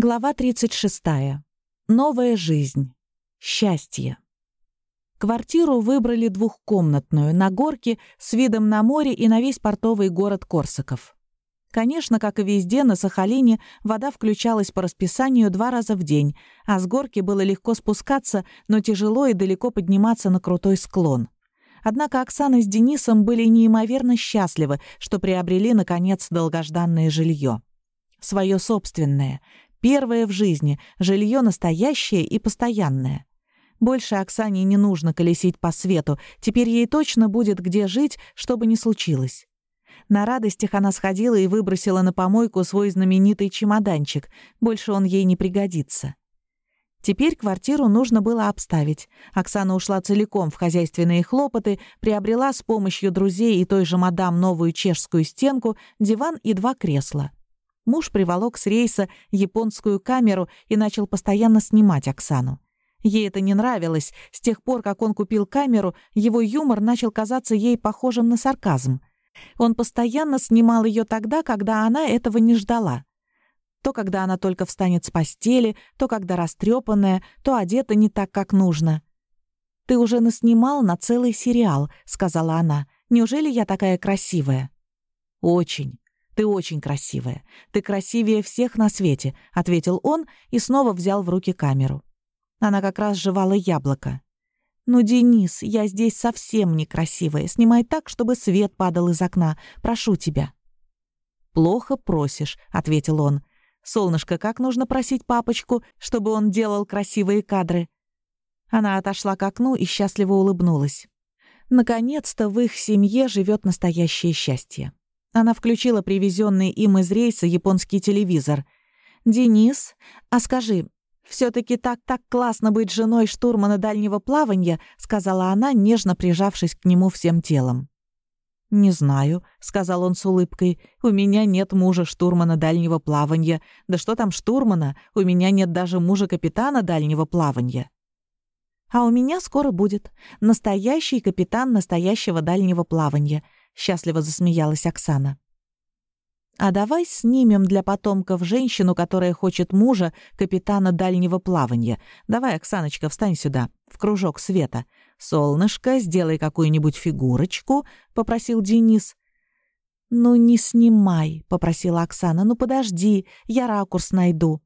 Глава 36. Новая жизнь. Счастье. Квартиру выбрали двухкомнатную, на горке, с видом на море и на весь портовый город Корсаков. Конечно, как и везде, на Сахалине вода включалась по расписанию два раза в день, а с горки было легко спускаться, но тяжело и далеко подниматься на крутой склон. Однако Оксана с Денисом были неимоверно счастливы, что приобрели, наконец, долгожданное жилье. Свое собственное, Первое в жизни, жилье настоящее и постоянное. Больше Оксане не нужно колесить по свету, теперь ей точно будет где жить, что бы ни случилось. На радостях она сходила и выбросила на помойку свой знаменитый чемоданчик, больше он ей не пригодится. Теперь квартиру нужно было обставить. Оксана ушла целиком в хозяйственные хлопоты, приобрела с помощью друзей и той же мадам новую чешскую стенку, диван и два кресла. Муж приволок с рейса японскую камеру и начал постоянно снимать Оксану. Ей это не нравилось. С тех пор, как он купил камеру, его юмор начал казаться ей похожим на сарказм. Он постоянно снимал ее тогда, когда она этого не ждала. То, когда она только встанет с постели, то, когда растрепанная, то одета не так, как нужно. «Ты уже наснимал на целый сериал», — сказала она. «Неужели я такая красивая?» «Очень. «Ты очень красивая. Ты красивее всех на свете», — ответил он и снова взял в руки камеру. Она как раз жевала яблоко. «Ну, Денис, я здесь совсем некрасивая. Снимай так, чтобы свет падал из окна. Прошу тебя». «Плохо просишь», — ответил он. «Солнышко, как нужно просить папочку, чтобы он делал красивые кадры?» Она отошла к окну и счастливо улыбнулась. Наконец-то в их семье живет настоящее счастье. Она включила привезенный им из рейса японский телевизор. «Денис, а скажи, все таки так-так классно быть женой штурмана дальнего плавания», сказала она, нежно прижавшись к нему всем телом. «Не знаю», — сказал он с улыбкой. «У меня нет мужа штурмана дальнего плавания. Да что там штурмана? У меня нет даже мужа капитана дальнего плавания». «А у меня скоро будет. Настоящий капитан настоящего дальнего плавания счастливо засмеялась Оксана. А давай снимем для потомков женщину, которая хочет мужа, капитана дальнего плавания. Давай, Оксаночка, встань сюда, в кружок света. Солнышко, сделай какую-нибудь фигурочку, попросил Денис. Ну не снимай, попросила Оксана. Ну подожди, я ракурс найду.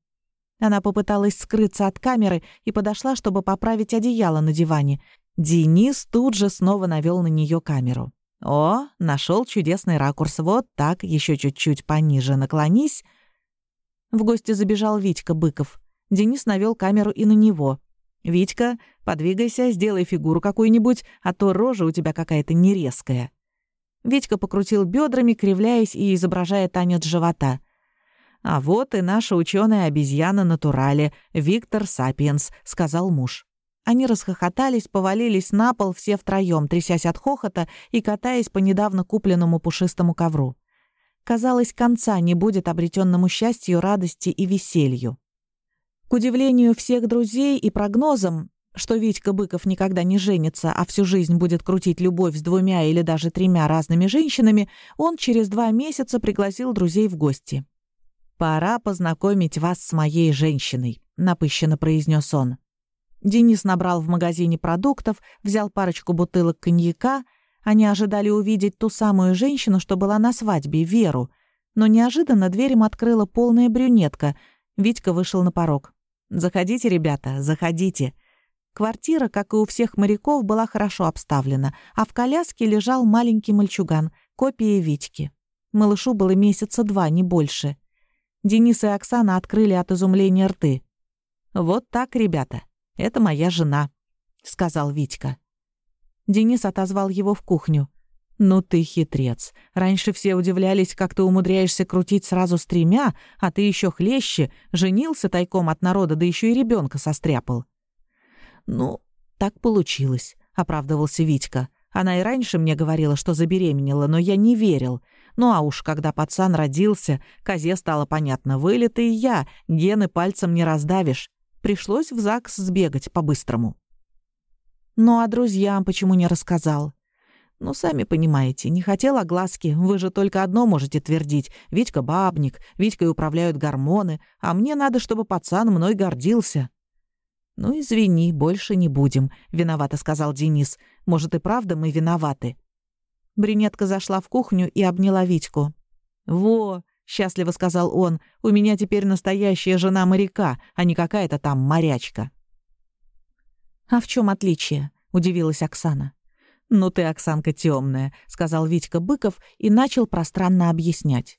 Она попыталась скрыться от камеры и подошла, чтобы поправить одеяло на диване. Денис тут же снова навел на нее камеру. О, нашел чудесный ракурс. Вот так, еще чуть-чуть пониже наклонись. В гости забежал Витька Быков. Денис навел камеру и на него. «Витька, подвигайся, сделай фигуру какую-нибудь, а то рожа у тебя какая-то нерезкая». Витька покрутил бедрами, кривляясь и изображая танец живота. «А вот и наша ученая обезьяна натурале, Виктор Сапиенс», — сказал муж. Они расхохотались, повалились на пол все втроем, трясясь от хохота и катаясь по недавно купленному пушистому ковру. Казалось, конца не будет обретенному счастью, радости и веселью. К удивлению всех друзей и прогнозам, что Витька Быков никогда не женится, а всю жизнь будет крутить любовь с двумя или даже тремя разными женщинами, он через два месяца пригласил друзей в гости. «Пора познакомить вас с моей женщиной», — напыщенно произнес он. Денис набрал в магазине продуктов, взял парочку бутылок коньяка. Они ожидали увидеть ту самую женщину, что была на свадьбе, Веру. Но неожиданно дверь им открыла полная брюнетка. Витька вышел на порог. «Заходите, ребята, заходите». Квартира, как и у всех моряков, была хорошо обставлена, а в коляске лежал маленький мальчуган, копия Витьки. Малышу было месяца два, не больше. Денис и Оксана открыли от изумления рты. «Вот так, ребята. Это моя жена», — сказал Витька. Денис отозвал его в кухню. «Ну ты хитрец. Раньше все удивлялись, как ты умудряешься крутить сразу с тремя, а ты еще хлеще, женился тайком от народа, да еще и ребенка состряпал». «Ну, так получилось», — оправдывался Витька. «Она и раньше мне говорила, что забеременела, но я не верил. Ну а уж когда пацан родился, козе стало понятно, вылитый я, гены пальцем не раздавишь. Пришлось в ЗАГС сбегать по-быстрому. Ну а друзьям почему не рассказал? Ну, сами понимаете, не хотел огласки, вы же только одно можете твердить. Витька бабник, Витькой управляют гормоны, а мне надо, чтобы пацан мной гордился». «Ну, извини, больше не будем», — виновато сказал Денис. «Может, и правда мы виноваты?» Бринетка зашла в кухню и обняла Витьку. «Во!» — счастливо сказал он. «У меня теперь настоящая жена моряка, а не какая-то там морячка». «А в чем отличие?» — удивилась Оксана. «Ну ты, Оксанка, темная», — сказал Витька Быков и начал пространно объяснять.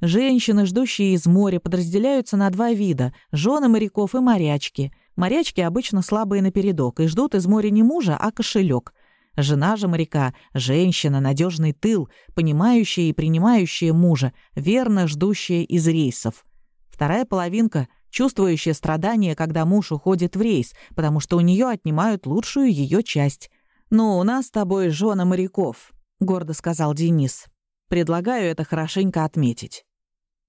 Женщины, ждущие из моря, подразделяются на два вида — жены моряков и морячки. Морячки обычно слабые напередок и ждут из моря не мужа, а кошелек. Жена же моряка — женщина, надежный тыл, понимающая и принимающая мужа, верно ждущая из рейсов. Вторая половинка — чувствующая страдания, когда муж уходит в рейс, потому что у нее отнимают лучшую ее часть. «Ну, у нас с тобой жена моряков», — гордо сказал Денис. «Предлагаю это хорошенько отметить».